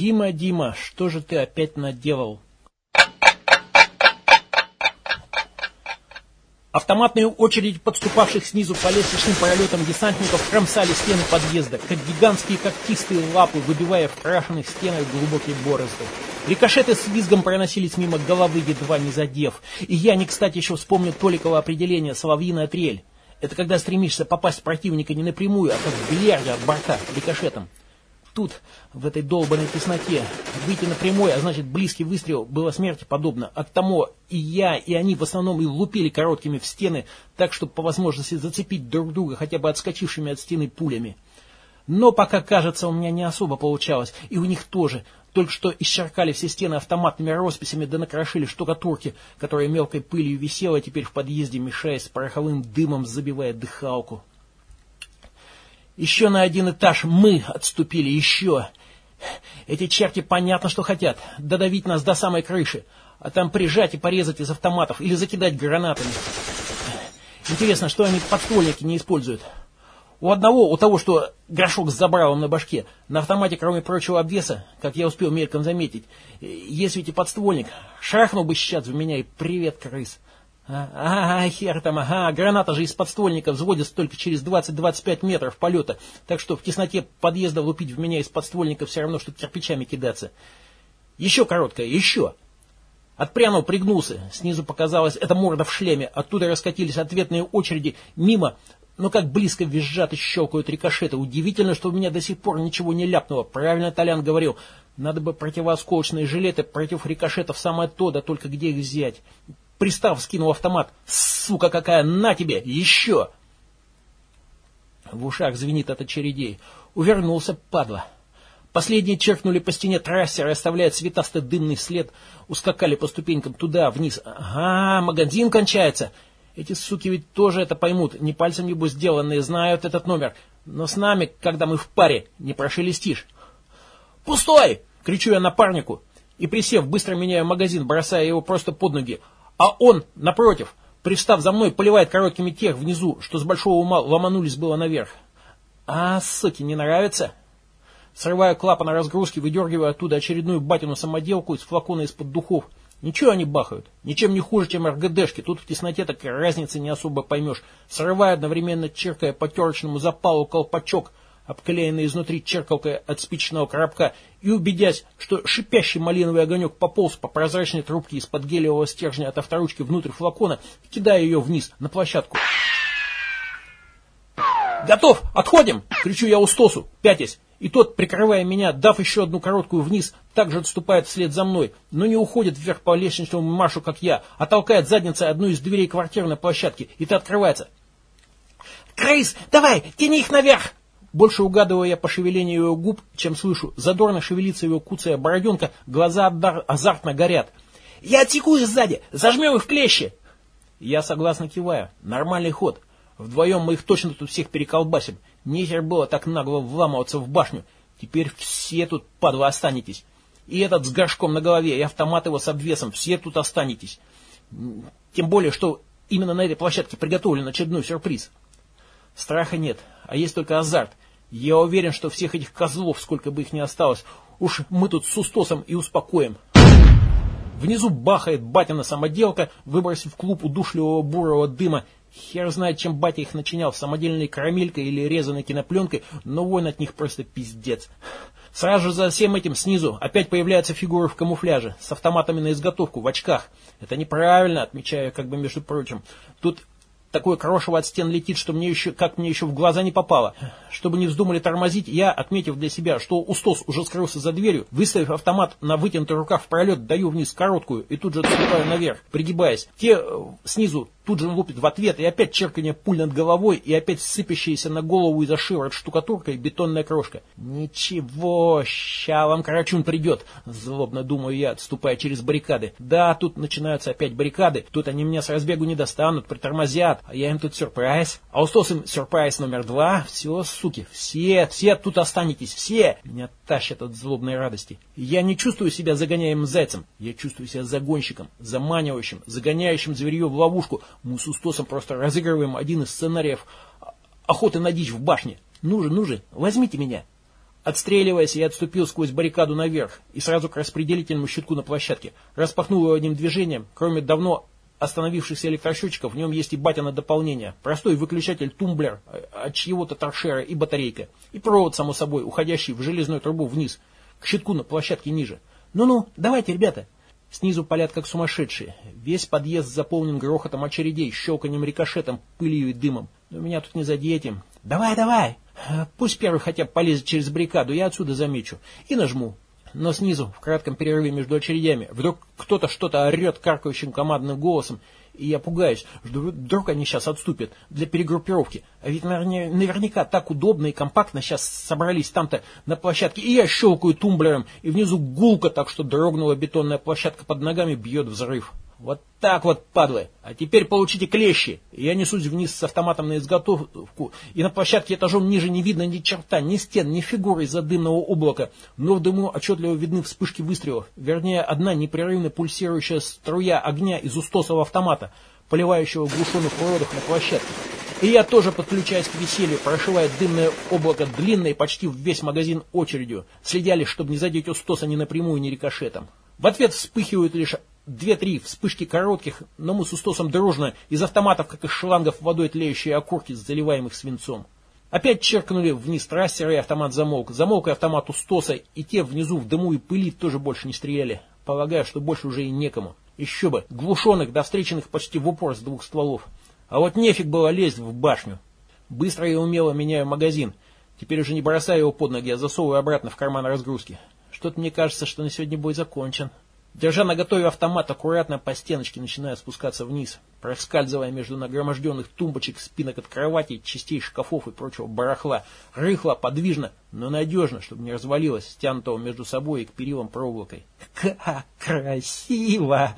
Дима, Дима, что же ты опять наделал? Автоматные очереди подступавших снизу по лестничным пролетам десантников кромсали стены подъезда, как гигантские когтистые лапы, выбивая в крашенных стенах глубокие борозды. Рикошеты с визгом проносились мимо головы, едва не задев. И я не кстати еще вспомнил Толикова определение «соловьиная трель». Это когда стремишься попасть противника не напрямую, а как в бильярде от борта, рикошетом. Тут, в этой долбанной тесноте, выйти напрямую, а значит близкий выстрел, было смерти подобно. От тому и я, и они в основном и лупили короткими в стены, так, чтобы по возможности зацепить друг друга хотя бы отскочившими от стены пулями. Но пока, кажется, у меня не особо получалось, и у них тоже. Только что исчеркали все стены автоматными росписями, да накрошили штукатурки, которая мелкой пылью висела теперь в подъезде, мешаясь с пороховым дымом, забивая дыхалку. Еще на один этаж мы отступили, еще. Эти черти понятно, что хотят. Додавить нас до самой крыши. А там прижать и порезать из автоматов или закидать гранатами. Интересно, что они подствольники не используют. У одного, у того, что горшок с забралом на башке, на автомате, кроме прочего обвеса, как я успел мельком заметить, есть ведь и подствольник. Шарахнул бы сейчас в меня и привет, крыс. Ага, хер там, ага, граната же из подствольника взводится только через 20-25 метров полета, так что в тесноте подъезда лупить в меня из подствольника все равно, что кирпичами кидаться. Еще короткая, еще. Отпрянул, пригнулся. Снизу показалось, это морда в шлеме. Оттуда раскатились ответные очереди мимо, но как близко визжат и щелкают рикошеты. Удивительно, что у меня до сих пор ничего не ляпнуло. Правильно Толян говорил, надо бы противоосколочные жилеты против рикошетов самое то, да только где их взять. Пристав скинул автомат. «Сука какая! На тебе! Еще!» В ушах звенит от очередей. Увернулся, падла. Последние черкнули по стене трассера, оставляя цветастый дымный след. Ускакали по ступенькам туда, вниз. Ага, магазин кончается. Эти суки ведь тоже это поймут. Не пальцем небось сделанные, знают этот номер. Но с нами, когда мы в паре, не прошелестишь. «Пустой!» — кричу я напарнику. И присев, быстро меняю магазин, бросая его просто под ноги. А он, напротив, пристав за мной, поливает короткими тех внизу, что с большого ума ломанулись было наверх. А, суки, не нравится? Срываю клапан разгрузки, выдергиваю оттуда очередную батину самоделку из флакона из-под духов. Ничего они бахают. Ничем не хуже, чем РГДшки. Тут в тесноте так разницы не особо поймешь. Срываю одновременно, черкая по терочному запалу колпачок, обклеенный изнутри черкалкой от спичного коробка, и убедясь, что шипящий малиновый огонек пополз по прозрачной трубке из-под гелевого стержня от авторучки внутрь флакона, кидая ее вниз, на площадку. «Готов! Отходим!» — кричу я Устосу, пятясь. И тот, прикрывая меня, дав еще одну короткую вниз, также отступает вслед за мной, но не уходит вверх по лестничному маршу, как я, а толкает задницей одну из дверей квартирной площадки, и та открывается. «Крыс, давай, тяни их наверх!» Больше угадываю я по шевелению его губ, чем слышу. Задорно шевелится его куцая бороденка, глаза азартно горят. «Я атакую сзади! Зажмем их в клещи!» Я согласно киваю. Нормальный ход. Вдвоем мы их точно тут всех переколбасим. Нехер было так нагло вламываться в башню. Теперь все тут, падла, останетесь. И этот с горшком на голове, и автомат его с обвесом. Все тут останетесь. Тем более, что именно на этой площадке приготовлен очередной сюрприз. Страха нет, а есть только азарт. Я уверен, что всех этих козлов, сколько бы их ни осталось, уж мы тут с Устосом и успокоим. Внизу бахает батина самоделка, выбросив клуб удушливого бурого дыма. Хер знает, чем батя их начинял, самодельной карамелькой или резаной кинопленкой, но вон от них просто пиздец. Сразу же за всем этим снизу опять появляются фигуры в камуфляже, с автоматами на изготовку, в очках. Это неправильно, отмечаю, как бы между прочим. Тут такое крошево от стен летит, что мне еще, как мне еще в глаза не попало. Чтобы не вздумали тормозить, я, отметив для себя, что Устос уже скрылся за дверью, выставив автомат на вытянутый рукав в пролет, даю вниз короткую и тут же отступаю наверх, пригибаясь. Те э, снизу тут же лупит в ответ, и опять черканье пуль над головой, и опять сыпящаяся на голову из-за шиворот штукатурка и бетонная крошка. Ничего, ща вам Карачун придет, злобно думаю я, отступая через баррикады. Да, тут начинаются опять баррикады, тут они меня с разбегу не достанут, притормозят, я им тут сюрприз. А устос им сюрприз номер два, все, суки, все, все тут останетесь, все. Меня тащат от злобной радости. Я не чувствую себя загоняемым зайцем, я чувствую себя загонщиком, заманивающим, загоняющим зверье в ловушку, мы с Устосом просто разыгрываем один из сценариев охоты на дичь в башне. Ну же, ну же, возьмите меня. Отстреливаясь, я отступил сквозь баррикаду наверх и сразу к распределительному щитку на площадке. Распахнул его одним движением. Кроме давно остановившихся электросчетчиков, в нем есть и батя дополнение. Простой выключатель-тумблер от чьего-то торшера и батарейка. И провод, само собой, уходящий в железную трубу вниз, к щитку на площадке ниже. «Ну-ну, давайте, ребята!» Снизу палят как сумасшедшие. Весь подъезд заполнен грохотом очередей, щелканием рикошетом, пылью и дымом. Но меня тут не задеть «Давай, давай!» Пусть первый хотя бы полезет через баррикаду, я отсюда замечу. И нажму. Но снизу, в кратком перерыве между очередями, вдруг кто-то что-то орет каркающим командным голосом, и я пугаюсь, что вдруг они сейчас отступят для перегруппировки. А ведь наверняка так удобно и компактно сейчас собрались там-то на площадке, и я щелкаю тумблером, и внизу гулко так, что дрогнула бетонная площадка под ногами, бьет взрыв. Вот так вот, падлы. А теперь получите клещи. Я несусь вниз с автоматом на изготовку, и на площадке этажом ниже не видно ни черта, ни стен, ни фигуры из-за дымного облака, но в дыму отчетливо видны вспышки выстрелов. Вернее, одна непрерывно пульсирующая струя огня из устосого автомата, поливающего глушенных уродов на площадке. И я тоже подключаюсь к веселью, прошивая дымное облако длинной почти в весь магазин очередью, следя лишь, чтобы не задеть устоса ни напрямую, ни рикошетом. В ответ вспыхивают лишь Две-три вспышки коротких, но мы с Устосом дружно, из автоматов, как из шлангов, водой тлеющие окурки, заливаемых свинцом. Опять черкнули вниз трассеры, и автомат замолк. Замолк и автомат Устоса, и те внизу в дыму и пыли тоже больше не стреляли. Полагаю, что больше уже и некому. Еще бы, глушенных, до встреченных почти в упор с двух стволов. А вот нефиг было лезть в башню. Быстро и умело меняю магазин. Теперь уже не бросаю его под ноги, а засовываю обратно в карман разгрузки. Что-то мне кажется, что на сегодня бой закончен. Держа на готове автомат, аккуратно по стеночке начинаю спускаться вниз, проскальзывая между нагроможденных тумбочек, спинок от кровати, частей шкафов и прочего барахла. Рыхло, подвижно, но надежно, чтобы не развалилось, стянутого между собой и к перилам проволокой. Как красиво!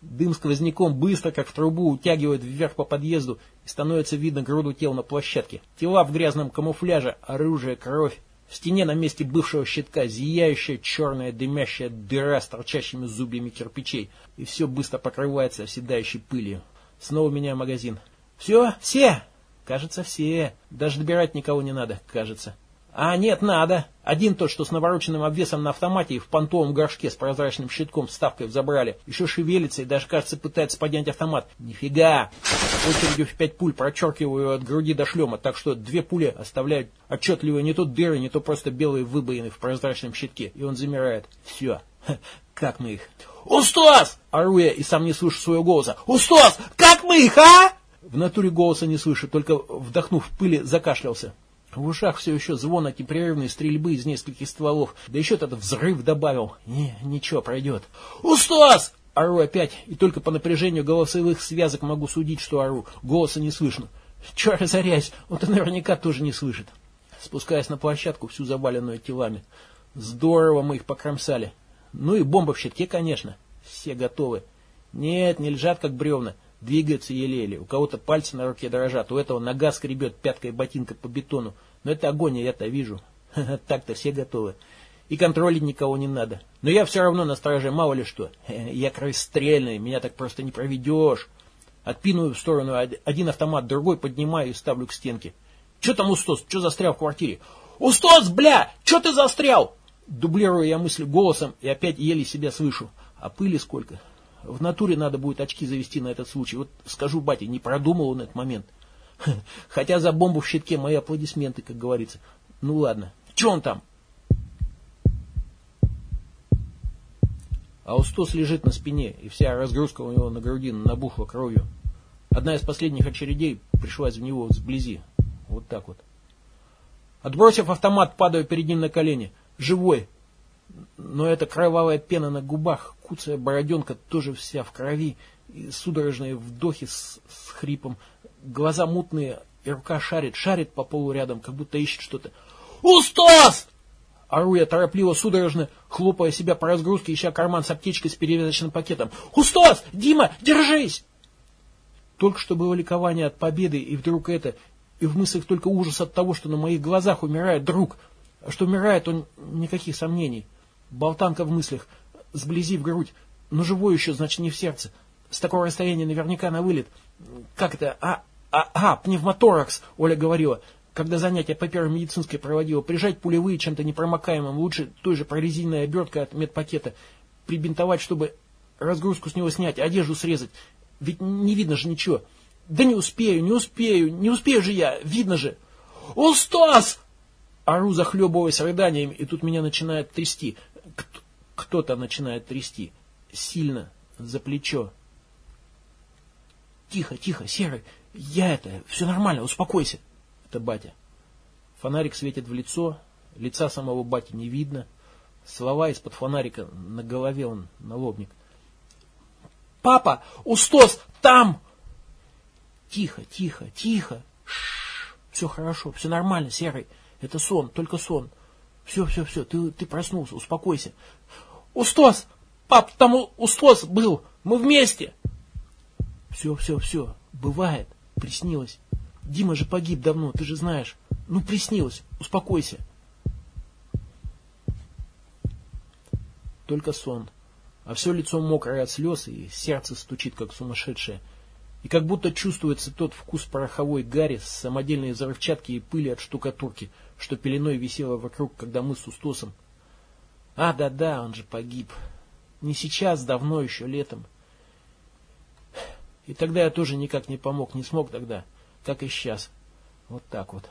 Дым сквозняком быстро, как в трубу, утягивает вверх по подъезду, и становится видно груду тел на площадке. Тела в грязном камуфляже, оружие, кровь. В стене на месте бывшего щитка зияющая черная дымящая дыра с торчащими зубьями кирпичей, и все быстро покрывается оседающей пылью. Снова меняю магазин. «Все? Все?» «Кажется, все. Даже добирать никого не надо, кажется». А нет, надо. Один тот, что с навороченным обвесом на автомате и в понтовом горшке с прозрачным щитком вставкой взобрали. Еще шевелится и даже, кажется, пытается поднять автомат. Нифига! Очередью в пять пуль прочеркиваю от груди до шлема, так что две пули оставляют отчетливые не то дыры, не то просто белые выбоины в прозрачном щитке. И он замирает. Все. Как мы их? «Устос!» – ору я и сам не слышу своего голоса. «Устос! Как мы их, а?» В натуре голоса не слышу, только вдохнув пыли, закашлялся. В ушах все еще звон от непрерывной стрельбы из нескольких стволов. Да еще этот взрыв добавил. Не, ничего, пройдет. «Устас!» Ору опять, и только по напряжению голосовых связок могу судить, что ору. Голоса не слышно. Че разорясь, он-то наверняка тоже не слышит. Спускаясь на площадку, всю заваленную телами. Здорово мы их покромсали. Ну и бомба в щитке, конечно. Все готовы. Нет, не лежат как бревна. Двигаются еле-еле. У кого-то пальцы на руке дрожат, у этого нога скребет пяткой ботинка по бетону. Но это огонь, я-то вижу. Так-то все готовы. И контролить никого не надо. Но я все равно на страже, мало ли что. Я крыстрельный, меня так просто не проведешь. Отпинываю в сторону один автомат, другой поднимаю и ставлю к стенке. Че там Устос? Че застрял в квартире? Устос, бля! Че ты застрял? Дублирую я мысли голосом и опять еле себя слышу. А пыли сколько? В натуре надо будет очки завести на этот случай. Вот скажу бате, не продумал он этот момент. Хотя за бомбу в щитке мои аплодисменты, как говорится. Ну ладно. Че он там? А Устос лежит на спине, и вся разгрузка у него на груди набухла кровью. Одна из последних очередей пришлась в него сблизи. Вот так вот. Отбросив автомат, падаю перед ним на колени. Живой, но эта кровавая пена на губах, куцая бороденка тоже вся в крови, и судорожные вдохи с, с хрипом, глаза мутные, и рука шарит, шарит по полу рядом, как будто ищет что-то. «Устас!» Ору я торопливо, судорожно, хлопая себя по разгрузке, ища карман с аптечкой с перевязочным пакетом. «Устас! Дима, держись!» Только что было ликование от победы, и вдруг это, и в мыслях только ужас от того, что на моих глазах умирает друг. А что умирает он, никаких сомнений. Болтанка в мыслях, сблизи в грудь, но живой еще, значит, не в сердце. С такого расстояния наверняка на вылет. Как это? А, а, а, пневмоторакс, Оля говорила. когда занятия по первой медицинской проводила, прижать пулевые чем-то непромокаемым, лучше той же прорезиненной оберткой от медпакета, прибинтовать, чтобы разгрузку с него снять, одежду срезать. Ведь не видно же ничего. Да не успею, не успею, не успею же я, видно же. О, Стас! Ору, захлебываясь рыданиями, и тут меня начинает трясти. Кто-то начинает трясти. Сильно, за плечо. Тихо, тихо, Серый, я это, все нормально, успокойся. Это батя. Фонарик светит в лицо, лица самого бати не видно. Слова из-под фонарика, на голове он, налобник. «Папа! Устос! Там!» «Тихо, тихо, тихо! Ш все хорошо, все нормально, Серый. Это сон, только сон. Все, все, все, ты, ты проснулся, успокойся. Устос! Пап, там Устос был! Мы вместе!» «Все, все, все, бывает, приснилось. Дима же погиб давно, ты же знаешь. Ну, приснилось, успокойся». Только сон. А все лицо мокрое от слез, и сердце стучит, как сумасшедшее. И как будто чувствуется тот вкус пороховой гари с самодельной взрывчатки и пыли от штукатурки, что пеленой висело вокруг, когда мы с Устосом. А, да-да, он же погиб. Не сейчас, давно еще, летом. И тогда я тоже никак не помог, не смог тогда, как и сейчас. Вот так вот.